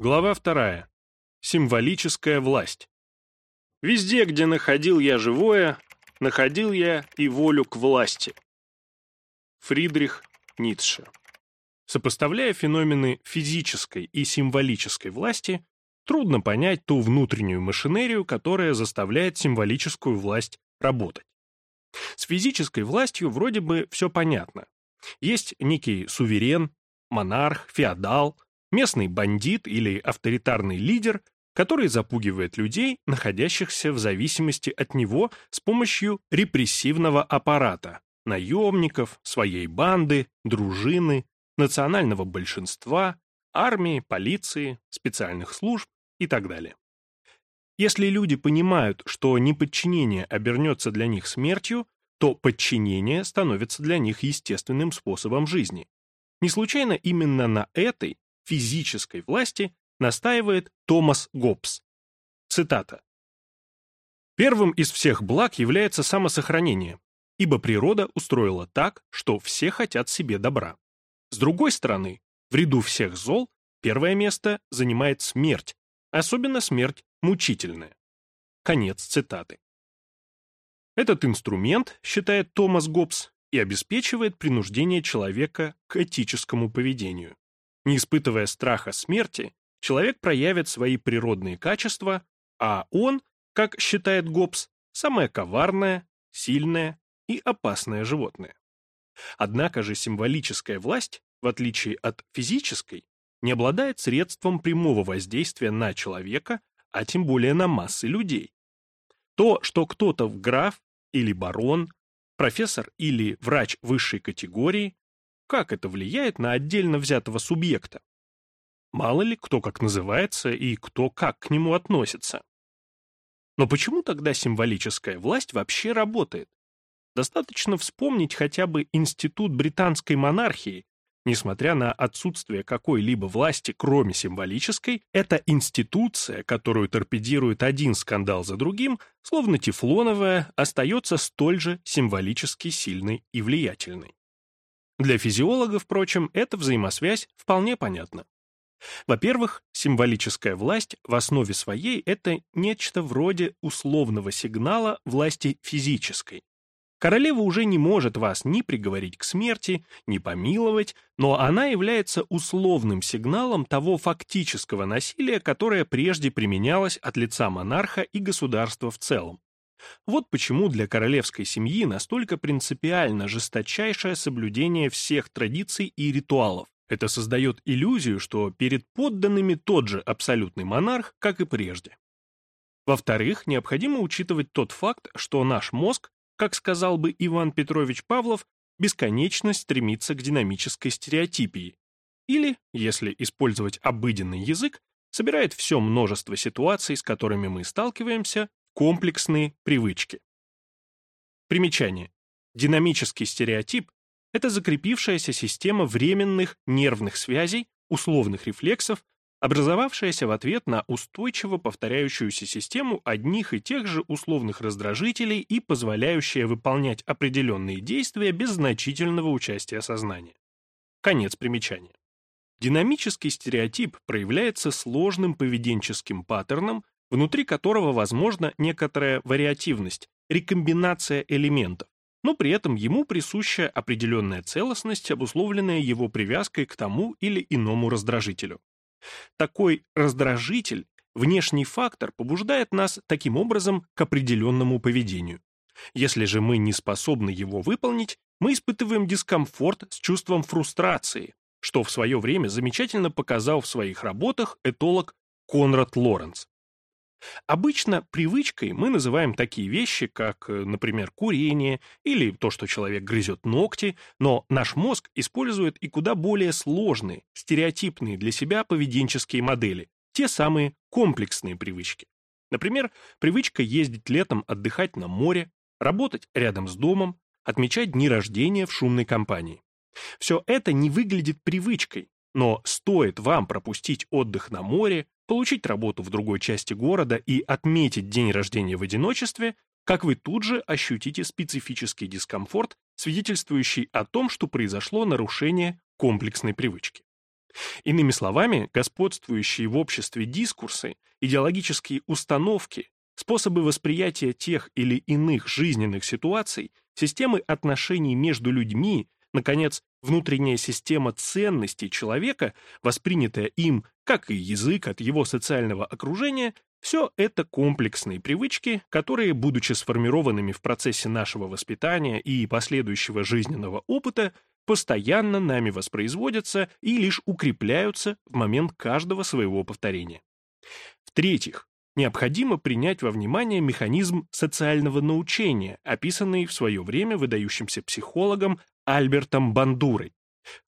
Глава вторая. Символическая власть. Везде, где находил я живое, находил я и волю к власти. Фридрих Ницше. Сопоставляя феномены физической и символической власти, трудно понять ту внутреннюю машинерию, которая заставляет символическую власть работать. С физической властью вроде бы все понятно. Есть некий суверен, монарх, феодал, местный бандит или авторитарный лидер, который запугивает людей, находящихся в зависимости от него с помощью репрессивного аппарата, наемников, своей банды, дружины, национального большинства, армии, полиции, специальных служб и так далее. Если люди понимают, что неподчинение обернется для них смертью, то подчинение становится для них естественным способом жизни. Не случайно именно на этой физической власти настаивает Томас Гоббс. Цитата. Первым из всех благ является самосохранение, ибо природа устроила так, что все хотят себе добра. С другой стороны, в ряду всех зол первое место занимает смерть, особенно смерть мучительная. Конец цитаты. Этот инструмент, считает Томас Гоббс, и обеспечивает принуждение человека к этическому поведению. Не испытывая страха смерти, человек проявит свои природные качества, а он, как считает Гоббс, самое коварное, сильное и опасное животное. Однако же символическая власть, в отличие от физической, не обладает средством прямого воздействия на человека, а тем более на массы людей. То, что кто-то в граф или барон, профессор или врач высшей категории, как это влияет на отдельно взятого субъекта? Мало ли, кто как называется и кто как к нему относится. Но почему тогда символическая власть вообще работает? Достаточно вспомнить хотя бы институт британской монархии. Несмотря на отсутствие какой-либо власти, кроме символической, эта институция, которую торпедирует один скандал за другим, словно тефлоновая, остается столь же символически сильной и влиятельной. Для физиолога, впрочем, эта взаимосвязь вполне понятна. Во-первых, символическая власть в основе своей – это нечто вроде условного сигнала власти физической. Королева уже не может вас ни приговорить к смерти, ни помиловать, но она является условным сигналом того фактического насилия, которое прежде применялось от лица монарха и государства в целом. Вот почему для королевской семьи настолько принципиально жесточайшее соблюдение всех традиций и ритуалов. Это создает иллюзию, что перед подданными тот же абсолютный монарх, как и прежде. Во-вторых, необходимо учитывать тот факт, что наш мозг, как сказал бы Иван Петрович Павлов, бесконечно стремится к динамической стереотипии. Или, если использовать обыденный язык, собирает все множество ситуаций, с которыми мы сталкиваемся, Комплексные привычки. Примечание. Динамический стереотип – это закрепившаяся система временных нервных связей, условных рефлексов, образовавшаяся в ответ на устойчиво повторяющуюся систему одних и тех же условных раздражителей и позволяющая выполнять определенные действия без значительного участия сознания. Конец примечания. Динамический стереотип проявляется сложным поведенческим паттерном, внутри которого возможна некоторая вариативность, рекомбинация элементов, но при этом ему присуща определенная целостность, обусловленная его привязкой к тому или иному раздражителю. Такой раздражитель, внешний фактор, побуждает нас таким образом к определенному поведению. Если же мы не способны его выполнить, мы испытываем дискомфорт с чувством фрустрации, что в свое время замечательно показал в своих работах этолог Конрад Лоренц. Обычно привычкой мы называем такие вещи, как, э, например, курение или то, что человек грызет ногти, но наш мозг использует и куда более сложные, стереотипные для себя поведенческие модели, те самые комплексные привычки. Например, привычка ездить летом отдыхать на море, работать рядом с домом, отмечать дни рождения в шумной компании. Все это не выглядит привычкой, но стоит вам пропустить отдых на море, получить работу в другой части города и отметить день рождения в одиночестве, как вы тут же ощутите специфический дискомфорт, свидетельствующий о том, что произошло нарушение комплексной привычки. Иными словами, господствующие в обществе дискурсы, идеологические установки, способы восприятия тех или иных жизненных ситуаций, системы отношений между людьми, наконец, внутренняя система ценностей человека, воспринятая им, как и язык от его социального окружения, все это комплексные привычки, которые, будучи сформированными в процессе нашего воспитания и последующего жизненного опыта, постоянно нами воспроизводятся и лишь укрепляются в момент каждого своего повторения. В-третьих, необходимо принять во внимание механизм социального научения, описанный в свое время выдающимся психологом Альбертом Бандурой.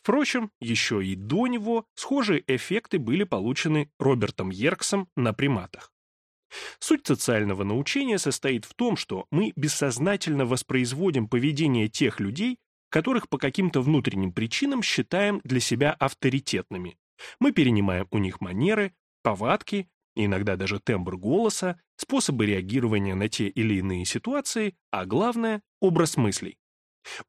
Впрочем, еще и до него схожие эффекты были получены Робертом Йерксом на приматах. Суть социального научения состоит в том, что мы бессознательно воспроизводим поведение тех людей, которых по каким-то внутренним причинам считаем для себя авторитетными. Мы перенимаем у них манеры, повадки, иногда даже тембр голоса, способы реагирования на те или иные ситуации, а главное – образ мыслей.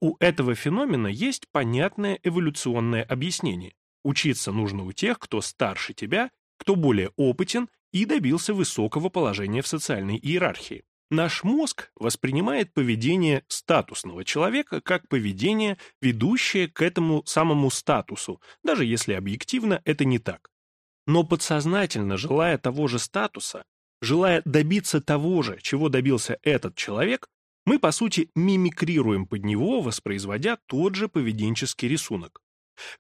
У этого феномена есть понятное эволюционное объяснение. Учиться нужно у тех, кто старше тебя, кто более опытен и добился высокого положения в социальной иерархии. Наш мозг воспринимает поведение статусного человека как поведение, ведущее к этому самому статусу, даже если объективно это не так. Но подсознательно, желая того же статуса, желая добиться того же, чего добился этот человек, мы, по сути, мимикрируем под него, воспроизводя тот же поведенческий рисунок.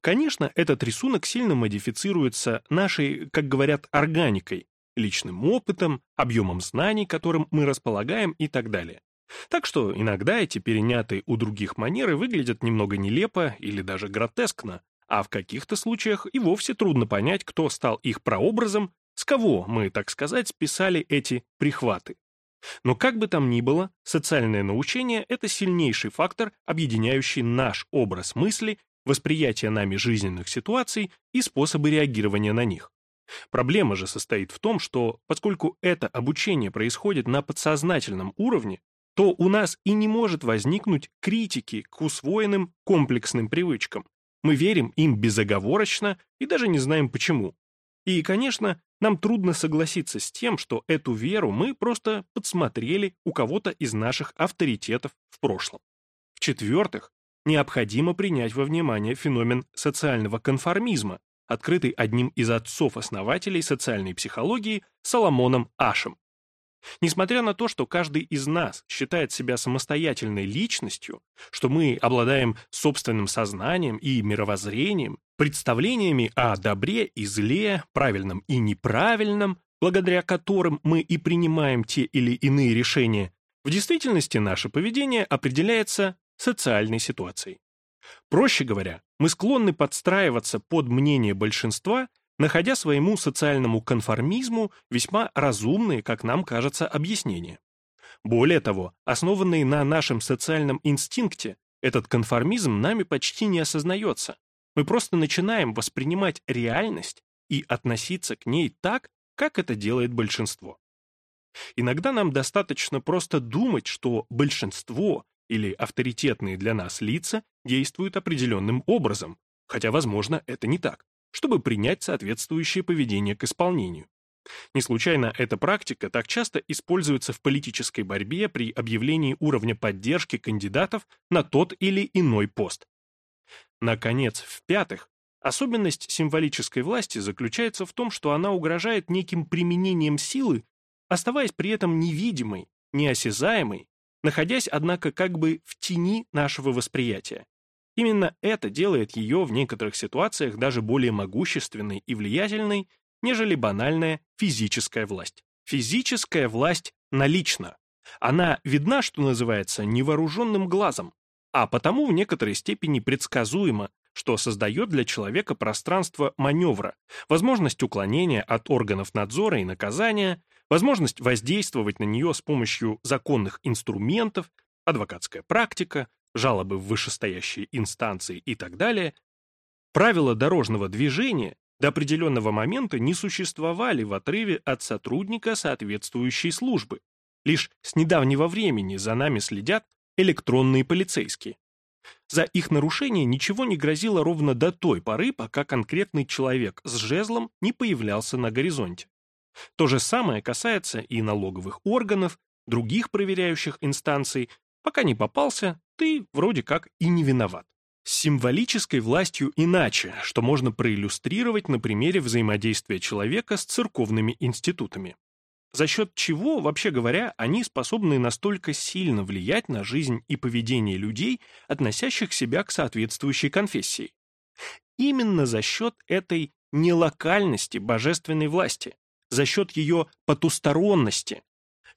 Конечно, этот рисунок сильно модифицируется нашей, как говорят, органикой, личным опытом, объемом знаний, которым мы располагаем и так далее. Так что иногда эти перенятые у других манеры выглядят немного нелепо или даже гротескно, а в каких-то случаях и вовсе трудно понять, кто стал их прообразом, с кого мы, так сказать, списали эти прихваты. Но как бы там ни было, социальное научение – это сильнейший фактор, объединяющий наш образ мысли, восприятие нами жизненных ситуаций и способы реагирования на них. Проблема же состоит в том, что поскольку это обучение происходит на подсознательном уровне, то у нас и не может возникнуть критики к усвоенным комплексным привычкам. Мы верим им безоговорочно и даже не знаем почему. И, конечно, нам трудно согласиться с тем, что эту веру мы просто подсмотрели у кого-то из наших авторитетов в прошлом. В-четвертых, необходимо принять во внимание феномен социального конформизма, открытый одним из отцов-основателей социальной психологии Соломоном Ашем. Несмотря на то, что каждый из нас считает себя самостоятельной личностью, что мы обладаем собственным сознанием и мировоззрением, представлениями о добре и зле, правильном и неправильном, благодаря которым мы и принимаем те или иные решения, в действительности наше поведение определяется социальной ситуацией. Проще говоря, мы склонны подстраиваться под мнение большинства, находя своему социальному конформизму весьма разумные, как нам кажется, объяснения. Более того, основанный на нашем социальном инстинкте, этот конформизм нами почти не осознается. Мы просто начинаем воспринимать реальность и относиться к ней так, как это делает большинство. Иногда нам достаточно просто думать, что большинство или авторитетные для нас лица действуют определенным образом, хотя, возможно, это не так, чтобы принять соответствующее поведение к исполнению. Не случайно эта практика так часто используется в политической борьбе при объявлении уровня поддержки кандидатов на тот или иной пост. Наконец, в-пятых, особенность символической власти заключается в том, что она угрожает неким применением силы, оставаясь при этом невидимой, неосязаемой находясь, однако, как бы в тени нашего восприятия. Именно это делает ее в некоторых ситуациях даже более могущественной и влиятельной, нежели банальная физическая власть. Физическая власть налична. Она видна, что называется, невооруженным глазом, а потому в некоторой степени предсказуема, что создает для человека пространство маневра, возможность уклонения от органов надзора и наказания, возможность воздействовать на нее с помощью законных инструментов, адвокатская практика, жалобы в вышестоящие инстанции и так далее, правила дорожного движения до определенного момента не существовали в отрыве от сотрудника соответствующей службы. Лишь с недавнего времени за нами следят электронные полицейские. За их нарушение ничего не грозило ровно до той поры, пока конкретный человек с жезлом не появлялся на горизонте. То же самое касается и налоговых органов, других проверяющих инстанций. Пока не попался, ты вроде как и не виноват. С символической властью иначе, что можно проиллюстрировать на примере взаимодействия человека с церковными институтами. За счет чего, вообще говоря, они способны настолько сильно влиять на жизнь и поведение людей, относящих себя к соответствующей конфессии. Именно за счет этой нелокальности божественной власти, за счет ее потусторонности.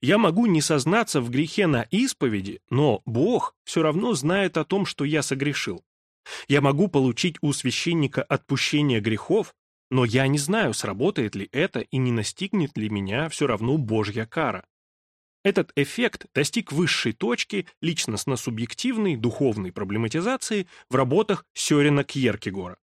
Я могу не сознаться в грехе на исповеди, но Бог все равно знает о том, что я согрешил. Я могу получить у священника отпущение грехов, но я не знаю, сработает ли это и не настигнет ли меня все равно Божья кара. Этот эффект достиг высшей точки личностно-субъективной духовной проблематизации в работах Сёрена Кьеркегора.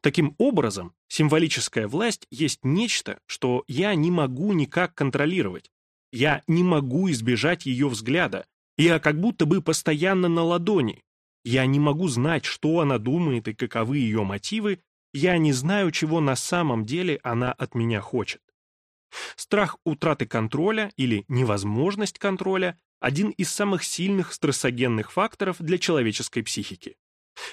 Таким образом, символическая власть есть нечто, что я не могу никак контролировать. Я не могу избежать ее взгляда. Я как будто бы постоянно на ладони. Я не могу знать, что она думает и каковы ее мотивы. Я не знаю, чего на самом деле она от меня хочет. Страх утраты контроля или невозможность контроля – один из самых сильных стрессогенных факторов для человеческой психики.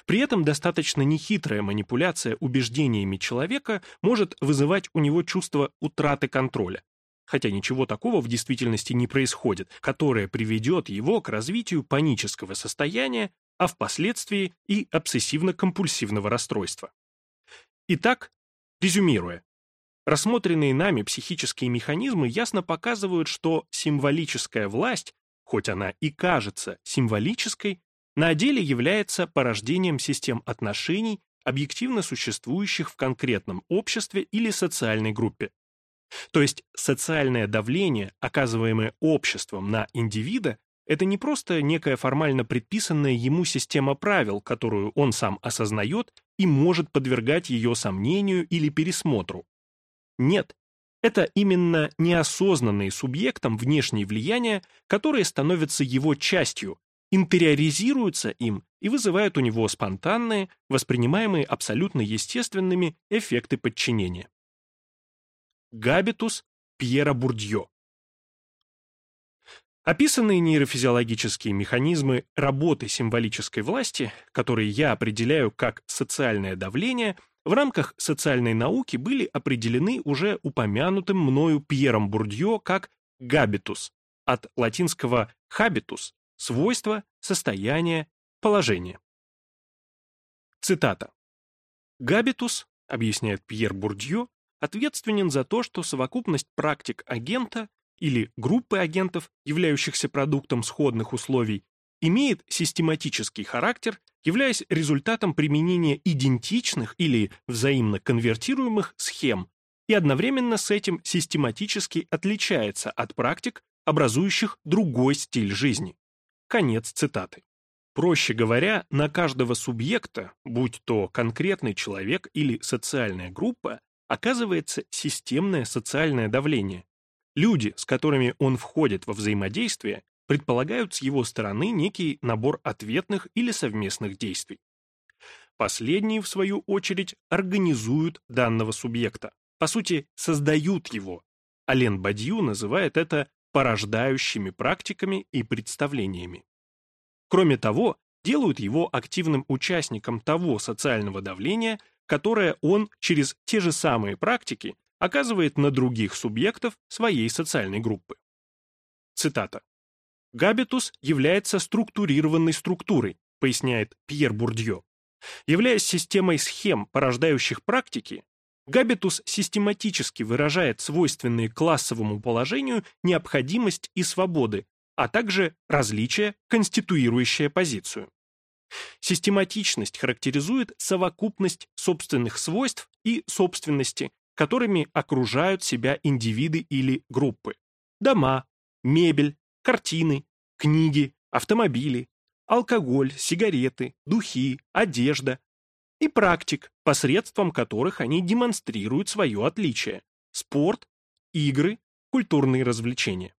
При этом достаточно нехитрая манипуляция убеждениями человека может вызывать у него чувство утраты контроля, хотя ничего такого в действительности не происходит, которое приведет его к развитию панического состояния, а впоследствии и обсессивно-компульсивного расстройства. Итак, резюмируя, рассмотренные нами психические механизмы ясно показывают, что символическая власть, хоть она и кажется символической, на деле является порождением систем отношений, объективно существующих в конкретном обществе или социальной группе. То есть социальное давление, оказываемое обществом на индивида, это не просто некая формально предписанная ему система правил, которую он сам осознает и может подвергать ее сомнению или пересмотру. Нет, это именно неосознанные субъектом внешние влияния, которые становятся его частью, интериоризируются им и вызывают у него спонтанные, воспринимаемые абсолютно естественными эффекты подчинения. Габитус Пьера Бурдье Описанные нейрофизиологические механизмы работы символической власти, которые я определяю как социальное давление, в рамках социальной науки были определены уже упомянутым мною Пьером Бурдье как габитус, от латинского habitus – свойство, состояние, положение. Цитата. «Габитус, — объясняет Пьер Бурдье, — ответственен за то, что совокупность практик агента или группы агентов, являющихся продуктом сходных условий, имеет систематический характер, являясь результатом применения идентичных или взаимно конвертируемых схем и одновременно с этим систематически отличается от практик, образующих другой стиль жизни. Конец цитаты. Проще говоря, на каждого субъекта, будь то конкретный человек или социальная группа, оказывается системное социальное давление, Люди, с которыми он входит во взаимодействие, предполагают с его стороны некий набор ответных или совместных действий. Последние, в свою очередь, организуют данного субъекта, по сути, создают его. Ален Бадью называет это порождающими практиками и представлениями. Кроме того, делают его активным участником того социального давления, которое он через те же самые практики оказывает на других субъектов своей социальной группы. Цитата. «Габитус является структурированной структурой», поясняет Пьер Бурдье. Являясь системой схем, порождающих практики, Габитус систематически выражает свойственные классовому положению необходимость и свободы, а также различия, конституирующие позицию. Систематичность характеризует совокупность собственных свойств и собственности, которыми окружают себя индивиды или группы. Дома, мебель, картины, книги, автомобили, алкоголь, сигареты, духи, одежда и практик, посредством которых они демонстрируют свое отличие – спорт, игры, культурные развлечения.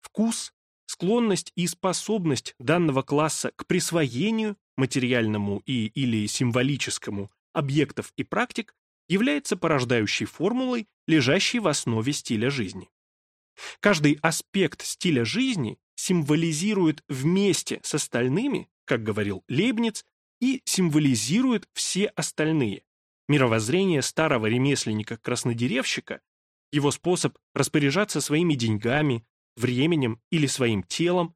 Вкус, склонность и способность данного класса к присвоению материальному и или символическому объектов и практик является порождающей формулой, лежащей в основе стиля жизни. Каждый аспект стиля жизни символизирует вместе с остальными, как говорил Лейбниц, и символизирует все остальные. Мировоззрение старого ремесленника-краснодеревщика, его способ распоряжаться своими деньгами, временем или своим телом,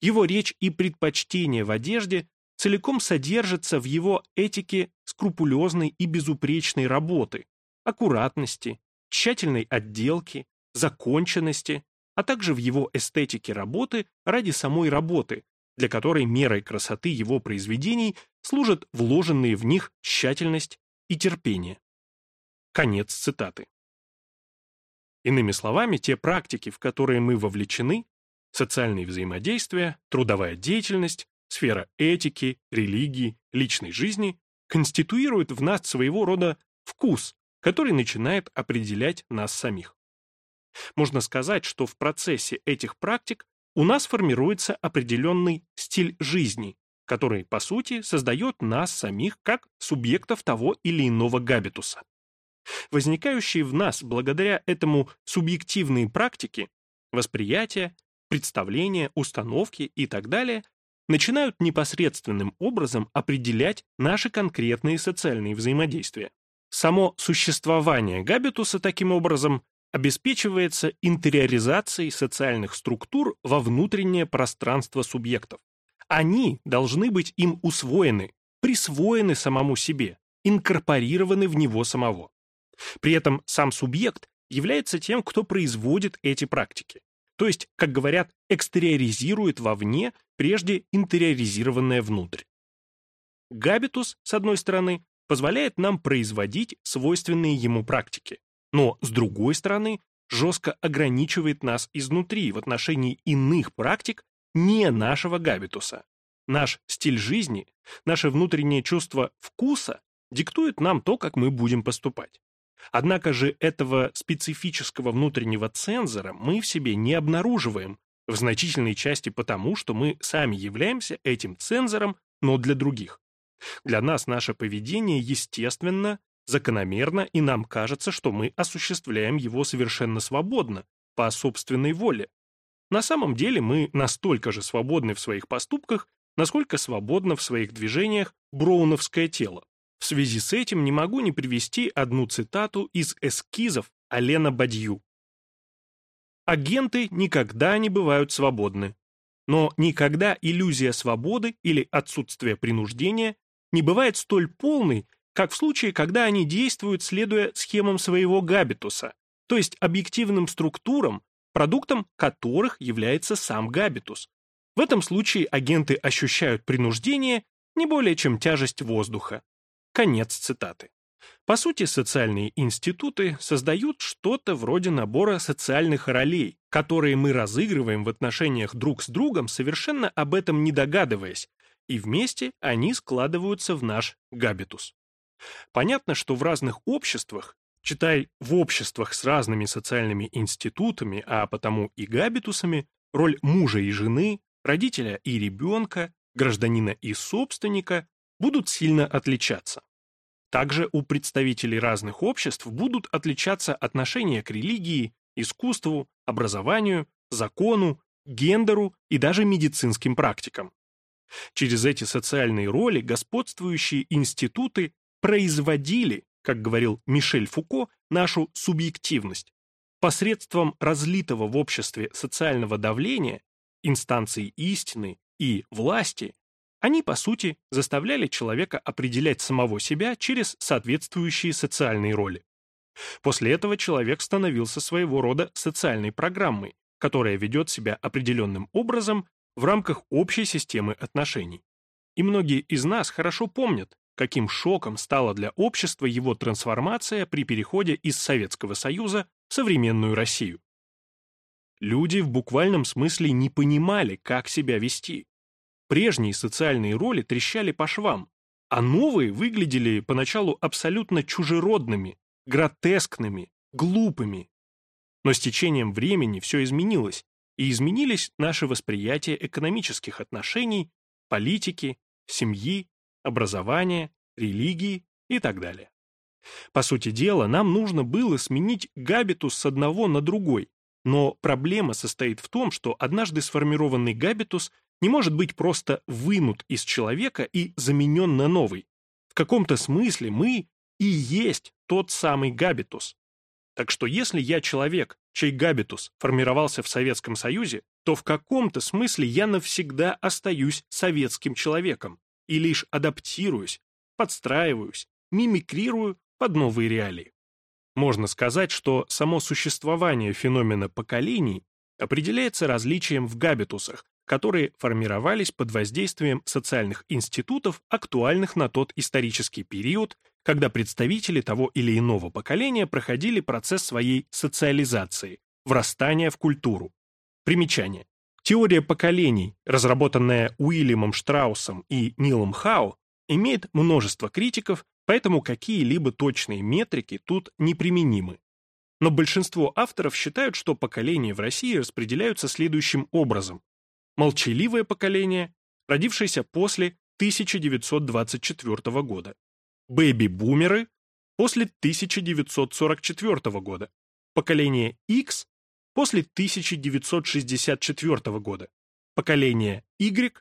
его речь и предпочтения в одежде целиком содержатся в его этике скрупулезной и безупречной работы, аккуратности, тщательной отделки, законченности, а также в его эстетике работы ради самой работы, для которой мерой красоты его произведений служат вложенные в них тщательность и терпение. Конец цитаты. Иными словами, те практики, в которые мы вовлечены, социальные взаимодействия, трудовая деятельность, сфера этики, религии, личной жизни, конституируют в нас своего рода вкус, который начинает определять нас самих. Можно сказать, что в процессе этих практик у нас формируется определенный стиль жизни, который, по сути, создает нас самих как субъектов того или иного габитуса. Возникающие в нас благодаря этому субъективные практики, восприятия, представления, установки и так далее, начинают непосредственным образом определять наши конкретные социальные взаимодействия. Само существование габитуса таким образом обеспечивается интериоризацией социальных структур во внутреннее пространство субъектов. Они должны быть им усвоены, присвоены самому себе, инкорпорированы в него самого. При этом сам субъект является тем, кто производит эти практики. То есть, как говорят, экстериоризирует вовне прежде интериоризированное внутрь. Габитус, с одной стороны, позволяет нам производить свойственные ему практики, но, с другой стороны, жестко ограничивает нас изнутри в отношении иных практик не нашего габитуса. Наш стиль жизни, наше внутреннее чувство вкуса диктует нам то, как мы будем поступать. Однако же этого специфического внутреннего цензора мы в себе не обнаруживаем, в значительной части потому, что мы сами являемся этим цензором, но для других. Для нас наше поведение естественно закономерно, и нам кажется, что мы осуществляем его совершенно свободно, по собственной воле. На самом деле мы настолько же свободны в своих поступках, насколько свободно в своих движениях броуновское тело. В связи с этим не могу не привести одну цитату из эскизов Алена Бадью. Агенты никогда не бывают свободны. Но никогда иллюзия свободы или отсутствие принуждения не бывает столь полной, как в случае, когда они действуют, следуя схемам своего габитуса, то есть объективным структурам, продуктом которых является сам габитус. В этом случае агенты ощущают принуждение не более чем тяжесть воздуха. Конец цитаты. По сути, социальные институты создают что-то вроде набора социальных ролей, которые мы разыгрываем в отношениях друг с другом, совершенно об этом не догадываясь, и вместе они складываются в наш габитус. Понятно, что в разных обществах, читай в обществах с разными социальными институтами, а потому и габитусами, роль мужа и жены, родителя и ребенка, гражданина и собственника будут сильно отличаться. Также у представителей разных обществ будут отличаться отношения к религии, искусству, образованию, закону, гендеру и даже медицинским практикам. Через эти социальные роли господствующие институты производили, как говорил Мишель Фуко, нашу субъективность. Посредством разлитого в обществе социального давления, инстанций истины и власти, они, по сути, заставляли человека определять самого себя через соответствующие социальные роли. После этого человек становился своего рода социальной программой, которая ведет себя определенным образом в рамках общей системы отношений. И многие из нас хорошо помнят, каким шоком стала для общества его трансформация при переходе из Советского Союза в современную Россию. Люди в буквальном смысле не понимали, как себя вести. Прежние социальные роли трещали по швам, а новые выглядели поначалу абсолютно чужеродными, гротескными, глупыми. Но с течением времени все изменилось, и изменились наши восприятия экономических отношений, политики, семьи, образования, религии и так далее. По сути дела, нам нужно было сменить габитус с одного на другой, но проблема состоит в том, что однажды сформированный габитус не может быть просто вынут из человека и заменен на новый. В каком-то смысле мы и есть тот самый габитус. Так что если я человек, чей габитус формировался в Советском Союзе, то в каком-то смысле я навсегда остаюсь советским человеком и лишь адаптируюсь, подстраиваюсь, мимикрирую под новые реалии. Можно сказать, что само существование феномена поколений определяется различием в габитусах, которые формировались под воздействием социальных институтов, актуальных на тот исторический период, когда представители того или иного поколения проходили процесс своей социализации, врастания в культуру. Примечание. Теория поколений, разработанная Уильямом Штраусом и Нилом Хау, имеет множество критиков, поэтому какие-либо точные метрики тут неприменимы. Но большинство авторов считают, что поколения в России распределяются следующим образом молчаливое поколение, родившееся после 1924 года, бэби-бумеры после 1944 года, поколение X после 1964 года, поколение Y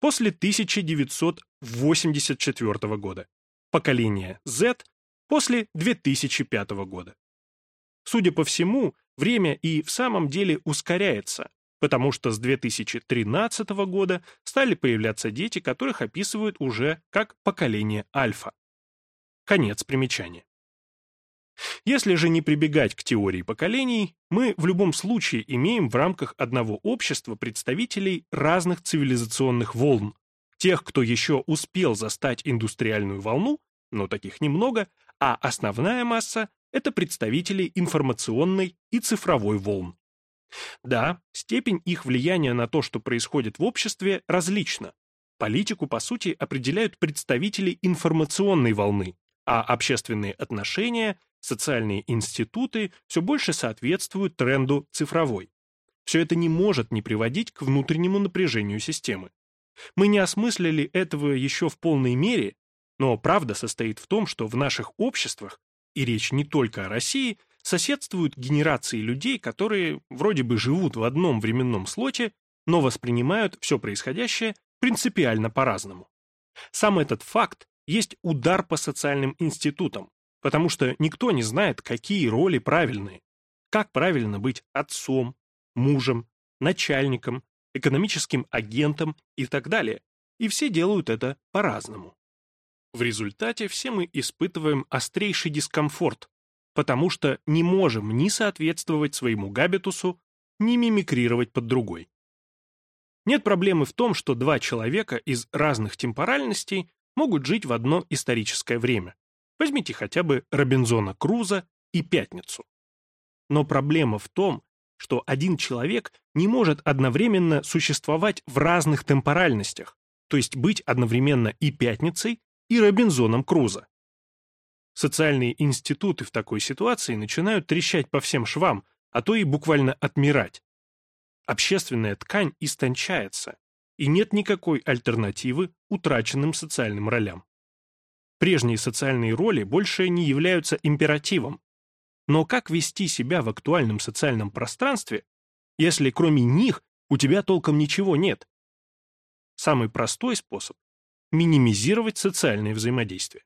после 1984 года, поколение Z после 2005 года. Судя по всему, время и в самом деле ускоряется, потому что с 2013 года стали появляться дети, которых описывают уже как поколение альфа. Конец примечания. Если же не прибегать к теории поколений, мы в любом случае имеем в рамках одного общества представителей разных цивилизационных волн, тех, кто еще успел застать индустриальную волну, но таких немного, а основная масса – это представители информационной и цифровой волн. Да, степень их влияния на то, что происходит в обществе, различна. Политику, по сути, определяют представители информационной волны, а общественные отношения, социальные институты все больше соответствуют тренду цифровой. Все это не может не приводить к внутреннему напряжению системы. Мы не осмыслили этого еще в полной мере, но правда состоит в том, что в наших обществах, и речь не только о России, соседствуют генерации людей, которые вроде бы живут в одном временном слоте, но воспринимают все происходящее принципиально по-разному. Сам этот факт есть удар по социальным институтам, потому что никто не знает, какие роли правильные. Как правильно быть отцом, мужем, начальником, экономическим агентом и так далее. И все делают это по-разному. В результате все мы испытываем острейший дискомфорт, потому что не можем ни соответствовать своему габитусу, ни мимикрировать под другой. Нет проблемы в том, что два человека из разных темпоральностей могут жить в одно историческое время. Возьмите хотя бы Робинзона Круза и Пятницу. Но проблема в том, что один человек не может одновременно существовать в разных темпоральностях, то есть быть одновременно и Пятницей, и Робинзоном Круза. Социальные институты в такой ситуации начинают трещать по всем швам, а то и буквально отмирать. Общественная ткань истончается, и нет никакой альтернативы утраченным социальным ролям. Прежние социальные роли больше не являются императивом. Но как вести себя в актуальном социальном пространстве, если кроме них у тебя толком ничего нет? Самый простой способ – минимизировать социальное взаимодействие.